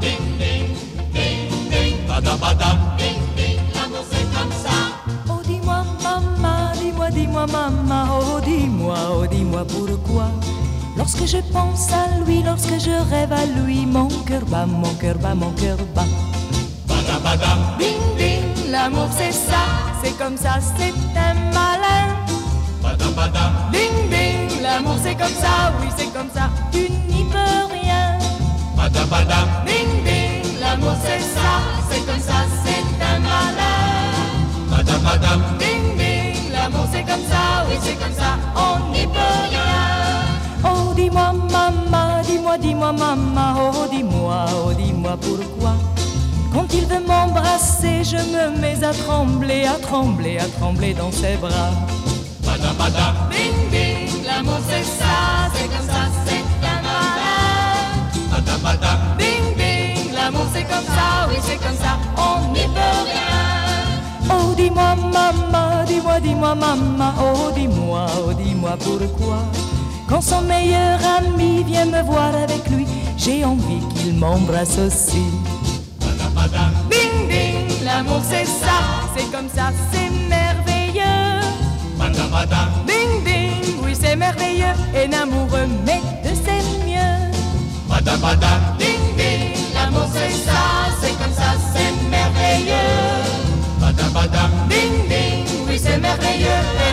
ding ding, ding ding, l'amour c'est comme ça. Oh dis-moi maman, dis-moi, dis-moi maman, oh dis-moi, oh dis-moi pourquoi. Lorsque je pense à lui, lorsque je rêve à lui, mon cœur bat, mon cœur bat, mon cœur bat. Badam badam, Ding ding, l'amour c'est ça, c'est comme ça, c'est un malin. badam badam, Ding ding, l'amour c'est comme ça, oui c'est comme ça, badam, Ding ding, l'amour c'est comme ça, oui c'est comme ça, on n'y peut rien. Oh dis-moi maman, dis-moi, dis-moi maman, oh dis-moi, oh dis-moi pourquoi. Quand il veut m'embrasser, je me mets à trembler, à trembler, à trembler dans ses bras. badam badam, Ding ding, l'amour c'est ça, c'est comme ça, c'est un malin. badam badam, Ding ding, l'amour c'est comme ça, oui c'est comme ça, dis-moi maman, dis-moi, dis-moi maman, oh dis-moi, oh dis-moi pourquoi. Quand son meilleur ami vient me voir avec lui, j'ai envie qu'il m'embrasse aussi. Ding ding, l'amour c'est ça, c'est comme ça, c'est merveilleux. Ding ding, oui c'est merveilleux, et un amoureux merveilleux.